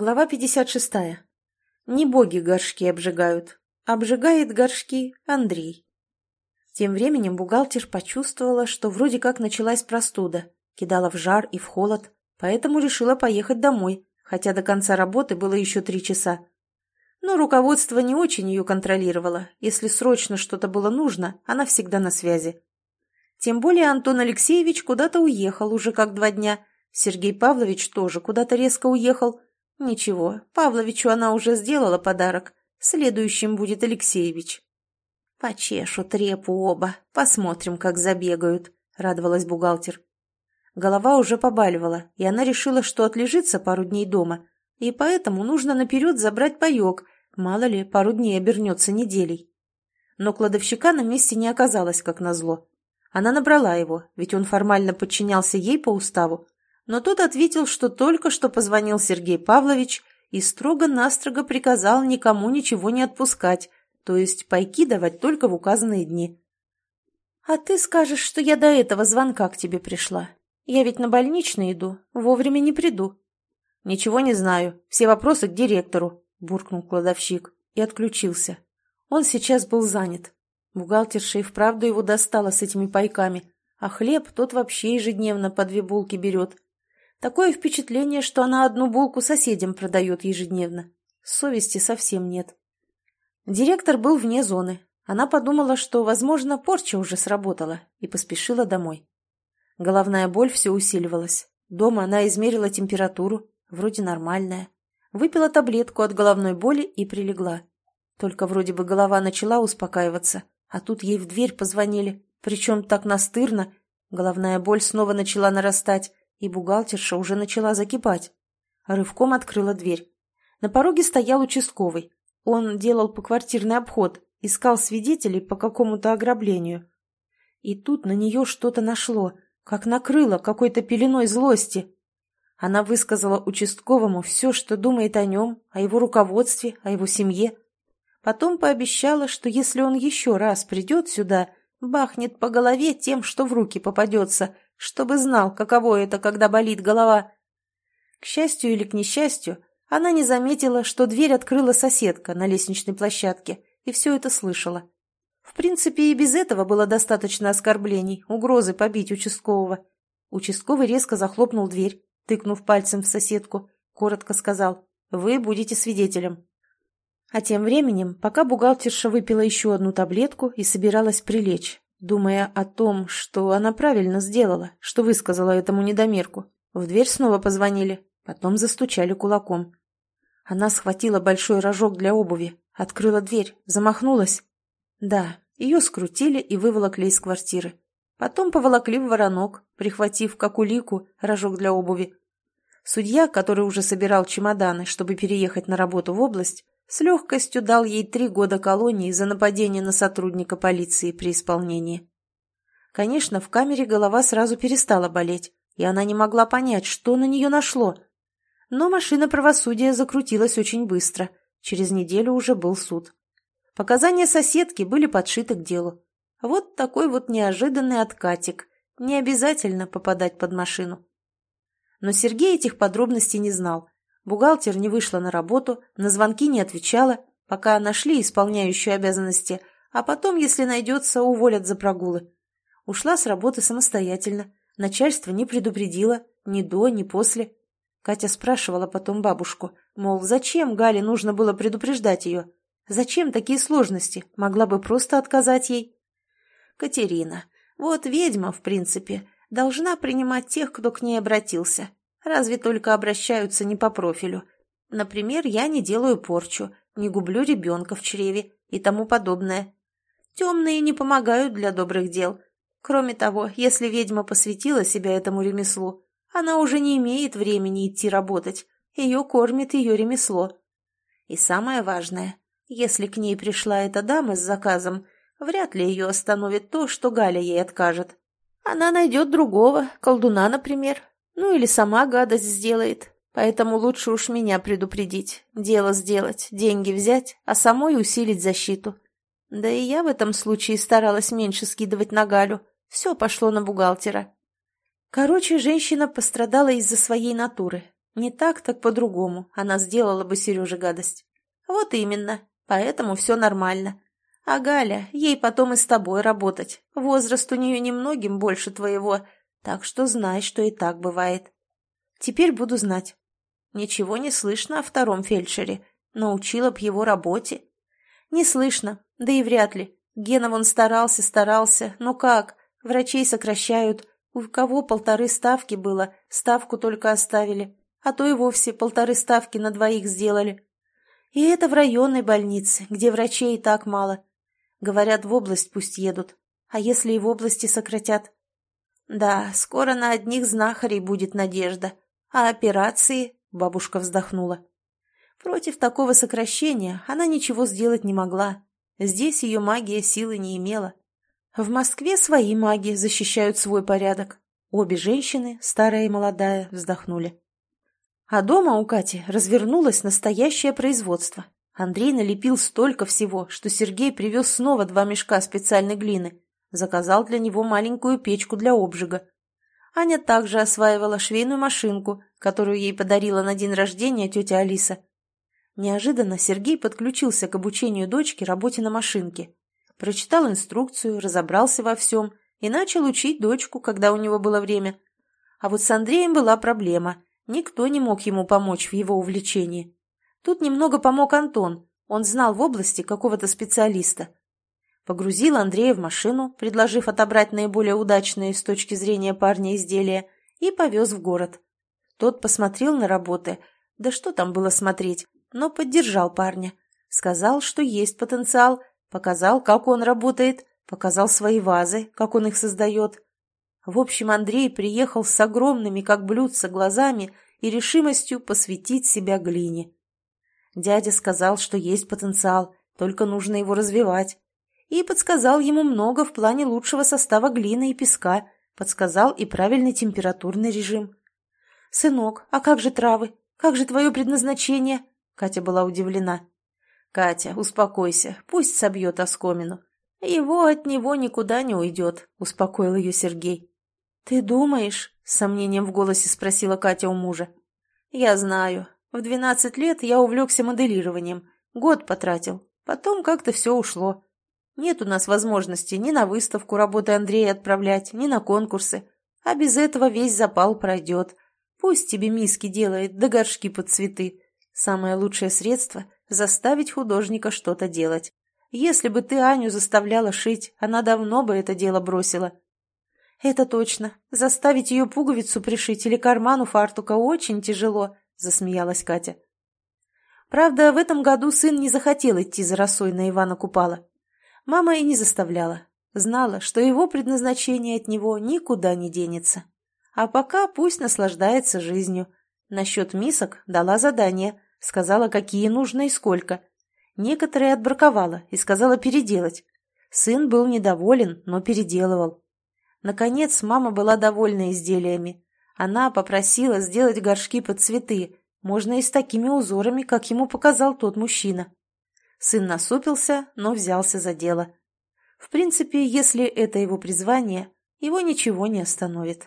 Глава 56. Не боги горшки обжигают. Обжигает горшки Андрей. Тем временем бухгалтер почувствовала, что вроде как началась простуда, кидала в жар и в холод, поэтому решила поехать домой, хотя до конца работы было еще три часа. Но руководство не очень ее контролировало. Если срочно что-то было нужно, она всегда на связи. Тем более Антон Алексеевич куда-то уехал уже как два дня. Сергей Павлович тоже куда-то резко уехал – Ничего, Павловичу она уже сделала подарок. Следующим будет Алексеевич. Почешут репу оба, посмотрим, как забегают, радовалась бухгалтер. Голова уже побаливала, и она решила, что отлежится пару дней дома, и поэтому нужно наперед забрать паек, мало ли, пару дней обернется неделей. Но кладовщика на месте не оказалось, как назло. Она набрала его, ведь он формально подчинялся ей по уставу, но тот ответил, что только что позвонил Сергей Павлович и строго-настрого приказал никому ничего не отпускать, то есть пайки давать только в указанные дни. «А ты скажешь, что я до этого звонка к тебе пришла. Я ведь на больничный иду, вовремя не приду». «Ничего не знаю, все вопросы к директору», — буркнул кладовщик и отключился. Он сейчас был занят. Бухгалтерша и вправду его достала с этими пайками, а хлеб тот вообще ежедневно по две булки берет. Такое впечатление, что она одну булку соседям продает ежедневно. Совести совсем нет. Директор был вне зоны. Она подумала, что, возможно, порча уже сработала, и поспешила домой. Головная боль все усиливалась. Дома она измерила температуру, вроде нормальная. Выпила таблетку от головной боли и прилегла. Только вроде бы голова начала успокаиваться, а тут ей в дверь позвонили, причем так настырно. Головная боль снова начала нарастать, и бухгалтерша уже начала закипать. Рывком открыла дверь. На пороге стоял участковый. Он делал поквартирный обход, искал свидетелей по какому-то ограблению. И тут на нее что-то нашло, как накрыло какой-то пеленой злости. Она высказала участковому все, что думает о нем, о его руководстве, о его семье. Потом пообещала, что если он еще раз придет сюда, бахнет по голове тем, что в руки попадется – чтобы знал, каково это, когда болит голова. К счастью или к несчастью, она не заметила, что дверь открыла соседка на лестничной площадке, и все это слышала. В принципе, и без этого было достаточно оскорблений, угрозы побить участкового. Участковый резко захлопнул дверь, тыкнув пальцем в соседку, коротко сказал «Вы будете свидетелем». А тем временем, пока бухгалтерша выпила еще одну таблетку и собиралась прилечь, Думая о том, что она правильно сделала, что высказала этому недомерку, в дверь снова позвонили, потом застучали кулаком. Она схватила большой рожок для обуви, открыла дверь, замахнулась. Да, ее скрутили и выволокли из квартиры. Потом поволокли в воронок, прихватив, как улику, рожок для обуви. Судья, который уже собирал чемоданы, чтобы переехать на работу в область, с легкостью дал ей три года колонии за нападение на сотрудника полиции при исполнении. Конечно, в камере голова сразу перестала болеть, и она не могла понять, что на нее нашло. Но машина правосудия закрутилась очень быстро. Через неделю уже был суд. Показания соседки были подшиты к делу. Вот такой вот неожиданный откатик. Не обязательно попадать под машину. Но Сергей этих подробностей не знал Бухгалтер не вышла на работу, на звонки не отвечала, пока нашли исполняющую обязанности, а потом, если найдется, уволят за прогулы. Ушла с работы самостоятельно, начальство не предупредило, ни до, ни после. Катя спрашивала потом бабушку, мол, зачем Гале нужно было предупреждать ее? Зачем такие сложности? Могла бы просто отказать ей. Катерина, вот ведьма, в принципе, должна принимать тех, кто к ней обратился. Разве только обращаются не по профилю. Например, я не делаю порчу, не гублю ребенка в чреве и тому подобное. Темные не помогают для добрых дел. Кроме того, если ведьма посвятила себя этому ремеслу, она уже не имеет времени идти работать. Ее кормит ее ремесло. И самое важное, если к ней пришла эта дама с заказом, вряд ли ее остановит то, что Галя ей откажет. Она найдет другого, колдуна, например, ну или сама гадость сделает. Поэтому лучше уж меня предупредить, дело сделать, деньги взять, а самой усилить защиту. Да и я в этом случае старалась меньше скидывать на Галю. Все пошло на бухгалтера. Короче, женщина пострадала из-за своей натуры. Не так, так по-другому. Она сделала бы Сереже гадость. Вот именно. Поэтому все нормально. А Галя, ей потом и с тобой работать. Возраст у нее немногим больше твоего, так что знай, что и так бывает. Теперь буду знать. Ничего не слышно о втором фельдшере. Научила б его работе. Не слышно, да и вряд ли. Гена вон старался, старался. Но как? Врачей сокращают. У кого полторы ставки было, ставку только оставили. А то и вовсе полторы ставки на двоих сделали. И это в районной больнице, где врачей и так мало. Говорят, в область пусть едут. А если и в области сократят? Да, скоро на одних знахарей будет надежда. А операции? Бабушка вздохнула. Против такого сокращения она ничего сделать не могла. Здесь ее магия силы не имела. В Москве свои маги защищают свой порядок. Обе женщины, старая и молодая, вздохнули. А дома у Кати развернулось настоящее производство. Андрей налепил столько всего, что Сергей привез снова два мешка специальной глины. Заказал для него маленькую печку для обжига. Аня также осваивала швейную машинку, которую ей подарила на день рождения тетя Алиса. Неожиданно Сергей подключился к обучению дочки работе на машинке. Прочитал инструкцию, разобрался во всем и начал учить дочку, когда у него было время. А вот с Андреем была проблема. Никто не мог ему помочь в его увлечении. Тут немного помог Антон. Он знал в области какого-то специалиста. Погрузил Андрея в машину, предложив отобрать наиболее удачные с точки зрения парня изделия, и повез в город. Тот посмотрел на работы, да что там было смотреть, но поддержал парня. Сказал, что есть потенциал, показал, как он работает, показал свои вазы, как он их создает. В общем, Андрей приехал с огромными, как блюдца, глазами и решимостью посвятить себя глине. Дядя сказал, что есть потенциал, только нужно его развивать и подсказал ему много в плане лучшего состава глины и песка, подсказал и правильный температурный режим. «Сынок, а как же травы? Как же твое предназначение?» Катя была удивлена. «Катя, успокойся, пусть собьет оскомину. Его от него никуда не уйдет», — успокоил ее Сергей. «Ты думаешь?» — с сомнением в голосе спросила Катя у мужа. «Я знаю. В двенадцать лет я увлекся моделированием. Год потратил. Потом как-то все ушло. Нет у нас возможности ни на выставку работы Андрея отправлять, ни на конкурсы. А без этого весь запал пройдет. Пусть тебе миски делает, да горшки под цветы. Самое лучшее средство – заставить художника что-то делать. Если бы ты Аню заставляла шить, она давно бы это дело бросила. Это точно. Заставить ее пуговицу пришить или карману фартука очень тяжело, засмеялась Катя. Правда, в этом году сын не захотел идти за росой на Ивана Купала. Мама и не заставляла. Знала, что его предназначение от него никуда не денется. А пока пусть наслаждается жизнью. Насчет мисок дала задание, сказала, какие нужно и сколько. Некоторые отбраковала и сказала переделать. Сын был недоволен, но переделывал. Наконец, мама была довольна изделиями. Она попросила сделать горшки под цветы, можно и с такими узорами, как ему показал тот мужчина. Сын насупился, но взялся за дело. В принципе, если это его призвание, его ничего не остановит.